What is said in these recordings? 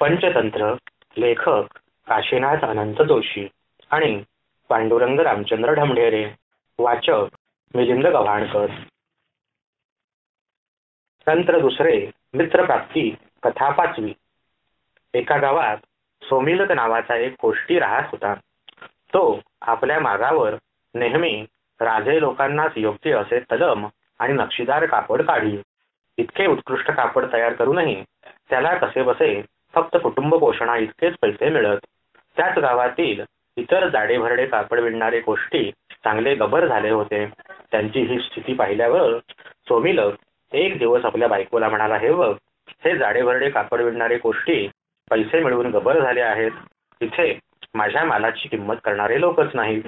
पंचतंत्र लेखक काशीनाथ अनंत जोशी आणि पांडुरंग रामचंद्र ढमढेरे. वाचक मिलिंद गव्हाणकर. तंत्र दुसरे मित्रप्राप्ती कथा पाचवी. एका गावात सोमिलक नावाचा एक कोष्टी राहत होता. तो आपल्या मागावर नेहमी राजे लोकांनाच योग्य असे तलम आणि नक्षीदार कापड काढी इतके उत्कृष्ट कापड तयार करूनही त्याला कसे बसे फक्त कुटुंब पोषणा इतकेच पैसे मिळत. त्याच गावातील इतर जाडे भरडे कापड विणणारे गोष्टी चांगले गबर झाले होते. त्यांची ही स्थिती पाहिल्यावर सोमिलक एक दिवस आपल्या बायकोला म्हणाला हे बघ हे जाडे भरडे कापड विणणारे गोष्टी पैसे मिळवून गबर झाले आहेत. तिथे माझ्या मालाची किंमत करणारे लोकच नाही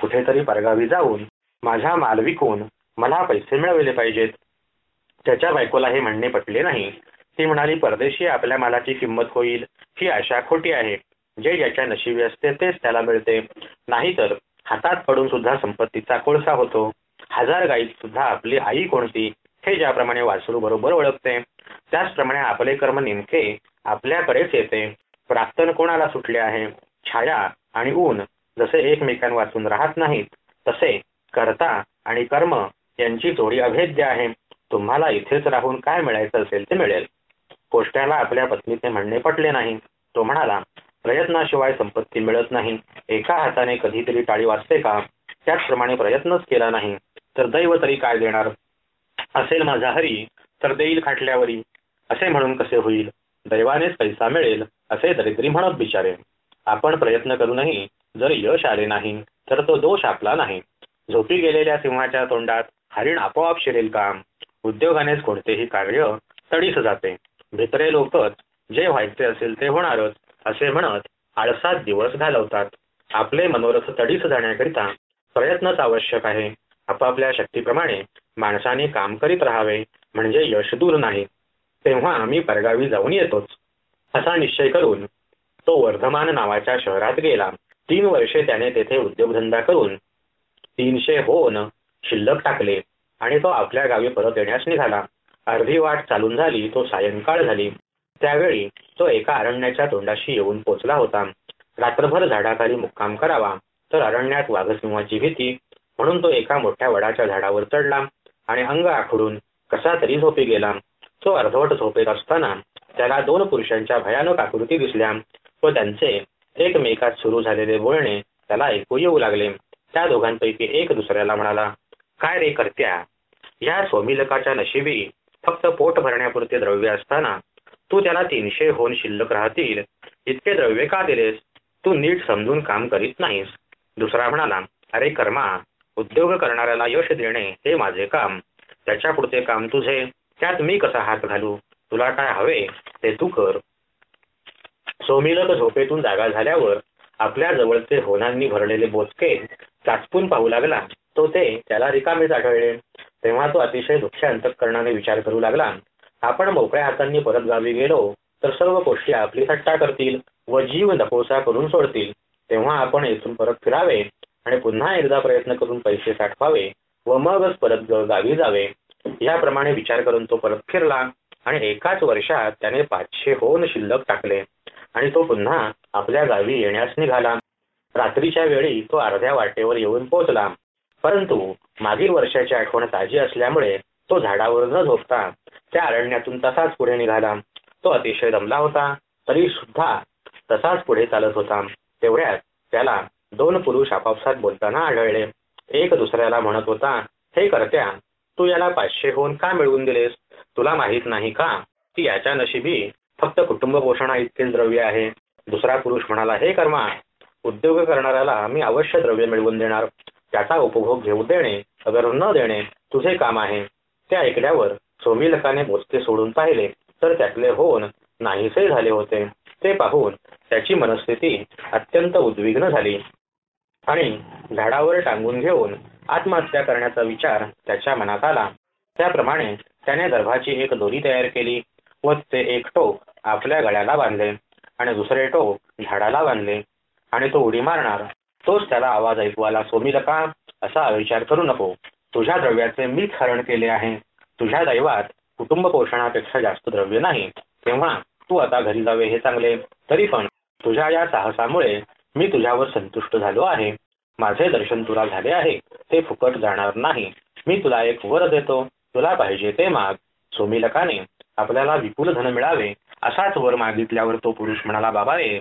कुठेतरी परगावी जाऊन माझा माल विकून मला पैसे मिळवले पाहिजेत. त्याच्या बायकोला हे म्हणणे पटले नाही. ती म्हणाली परदेशी आपल्या मालाची किंमत होईल. ही आशा खोटी आहे. जे ज्याच्या नशिबी असते तेच त्याला मिळते. नाहीतर हातात पडून सुद्धा संपत्तीचा कोळसा होतो. हजार गाईत सुद्धा आपली आई कोणती हे ज्याप्रमाणे वासरू बरोबर ओळखते त्याचप्रमाणे आपले कर्म नेमके आपल्याकडेच येते. प्राक्तन कोणाला सुटले आहे? छाया आणि ऊन जसे एकमेकांवाचून राहत नाहीत तसे कर्ता आणि कर्म यांची जोडी अभेद्य आहे. तुम्हाला इथेच राहून काय मिळायचं असेल ते मिळेल. कोष्ट्याला आपल्या पत्नीचे म्हणणे पटले नाही. तो म्हणाला प्रयत्नाशिवाय संपत्ती मिळत नाही. एका हाताने कधीतरी टाळी वाजते का? त्याचप्रमाणे प्रयत्नच केला नाही. तर दैव तरी काय देणार? असेल माझा हरी तर देईल खाटल्यावरी. असे म्हणून कसे होईल? दैवानेच पैसा मिळेल असे दरिद्री म्हणत बिचारे. आपण प्रयत्न करूनही जर यश आले नाही तर तो दोष आपला नाही. झोपी गेलेल्या सिंहाच्या तोंडात हरिण आपोआप शिरेल काम. उद्योगानेच कोणतेही कार्य तडीस जाते. भितरे लोकच जे व्हायचे असेल ते होणारच असे म्हणत आळसात दिवस घालवतात. आपले मनोरथ तडीस जाण्याकरिता प्रयत्नच आवश्यक आहे. आपापल्या शक्तीप्रमाणे माणसाने काम करीत राहावे म्हणजे यश दूर नाही. तेव्हा आम्ही परगावी जाऊन येतोच. असा निश्चय करून तो वर्धमान नावाच्या शहरात गेला. तीन वर्षे त्याने तेथे उद्योगधंदा करून तीनशे होऊन शिल्लक टाकले आणि तो आपल्या गावी परत येण्यास निघाला. अर्धी वाट चालून झाली तो सायंकाळ झाली. त्यावेळी तो एका अरण्याच्या तोंडाशी येऊन पोचला होता. रात्रभर झाडाखाली मुक्काम करावा तर अरण्यात वाघसिंहाची भीती. म्हणून तो एका मोठ्या वडाच्या झाडावर चढला आणि अंग आखडून कसा तरी झोपी गेला. तो अर्धवट झोपेत असताना त्याला दोन पुरुषांच्या भयानक आकृती दिसल्या व त्यांचे एकमेकात सुरू झालेले बोलणे त्याला ऐकू येऊ लागले. त्या दोघांपैकी एक दुसऱ्याला म्हणाला काय रे करत्या या सोमिलकाच्या नशिबी फक्त पोट भरण्यापुरते द्रव्य असताना तू त्याला तीनशे होऊन शिल्लक राहतील. इतके द्रव्य का दिलेस? तू नीट समजून काम करीत नाहीस. दुसरा म्हणाला अरे कर्मा उद्योग करणाऱ्याला यश देणे हे माझे काम. त्याच्या पुढचे काम तुझे. त्यात मी कसा हात घालू? तुला काय हवे ते तू कर. सोमिलक झोपेतून जागा झाल्यावर आपल्या जवळचे होनांनी भरलेले बोचके चाचपून पाहू लागला. तो ते त्याला रिकामेच आढळले. तेव्हा तो अतिशय दुःख्या अंतकरणाने विचार करू लागला. आपण मोकळ्या हातांनी परत गावी गेलो तर सर्व गोष्टी आपली थट्टा करतील व जीव नकोसा करून सोडतील. तेव्हा आपण येथून परत फिरावे आणि पुन्हा एकदा प्रयत्न करून पैसे साठवावे व मगच परत गावी जावे. याप्रमाणे विचार करून तो परत फिरला आणि एकाच वर्षात त्याने पाचशे होऊन शिल्लक टाकले आणि तो पुन्हा आपल्या गावी येण्यास निघाला. रात्रीच्या वेळी तो अर्ध्या वाटेवर येऊन पोहोचला. परंतु मागील वर्षाची आठवण ताजी असल्यामुळे तो झाडावर न झोपता त्या अरण्यातून तसाच पुढे निघाला. तो अतिशय दमला होता तरी सुद्धा तसाच पुढे चालत होता. तेवढ्यात त्याला दोन पुरुष आपापसात बोलताना आढळले. एक दुसऱ्याला म्हणत होता हे करत्या तू याला पाचशे होऊन का मिळवून दिलेस? तुला माहीत नाही का? की याच्या नशिबी फक्त कुटुंब पोषणा इतकेच द्रव्य आहे. दुसरा पुरुष म्हणाला हे कर्मा उद्योग करणाऱ्याला मी अवश्य द्रव्य मिळवून देणार. त्याचा उपभोग घेऊ देणे अगर न देणे तुझे काम आहे. ते ऐकल्यावर सोमिलकाने बोचके सोडून पाहिले तर त्यातले होऊन नाहीसे झाले होते. ते पाहून त्याची मनस्थिती अत्यंत उद्विग्न झाली. आणि झाडावर टांगून घेऊन आत्महत्या करण्याचा विचार त्याच्या मनात आला. त्याप्रमाणे त्याने गर्भाची एक दोरी तयार केली व ते एक टोक आपल्या गळ्याला बांधले आणि दुसरे टोक झाडाला बांधले आणि तो उडी मारणार तोच त्याला आवाज ऐकू आला सोमिलका असा विचार करू नको. तुझ्या द्रव्याचे मीच हरण केले आहे. तुझ्या दैवात कुटुंब पोषणापेक्षा जास्त द्रव्य नाही. तेव्हा तू आता घरी जावे हे चांगले तरी पण तुझ्या या साहसामुळे मी तुझ्यावर संतुष्ट झालो आहे. माझे दर्शन तुला झाले आहे. ते फुकट जाणार नाही. मी तुला एक वर देतो. तुला पाहिजे ते माग. सोमिलकाने आपल्याला विपुल धन मिळावे. असाच वर मागितल्यावर तो पुरुष म्हणाला बाबा रे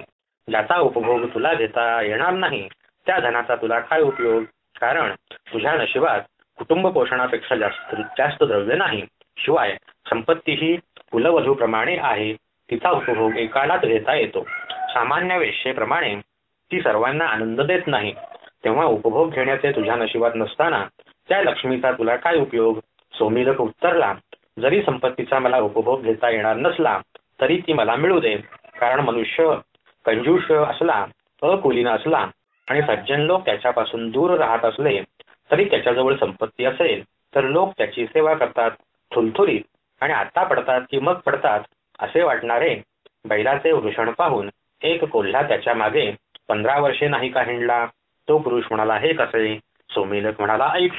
ज्याचा उपभोग तुला घेता येणार नाही त्या धनाचा तुला काय उपयोग? कारण तुझ्या नशिबात कुटुंब पोषणापेक्षा जास्त जास्त द्रव्य नाही. शिवाय संपत्ती ही कुलवधूप्रमाणे आहे. तिचा उपभोग एकालाच घेता येतो. सामान्य वेश्येप्रमाणे ती सर्वांना आनंद देत नाही. तेव्हा उपभोग घेण्याचे तुझ्या नशिबात नसताना त्या लक्ष्मीचा तुला काय उपयोग? सोमिलक उत्तरला जरी संपत्तीचा मला उपभोग घेता येणार नसला तरी ती मला मिळू दे. कारण मनुष्य कंजूष असला अकुलीन असला आणि सज्जन लोक त्याच्यापासून दूर राहत असले तरी त्याच्याजवळ संपत्ती असेल तर लोक त्याची सेवा करतात थुलथुलीत आणि आता पडतात की मग पडतात असे वाटणारे बैलाचे वृषण पाहून एक कोल्हा त्याच्यामागे पंधरा वर्षे नाही का हिंडला? तो पुरुष म्हणाला हे कसे? सोमिलक म्हणाला ऐक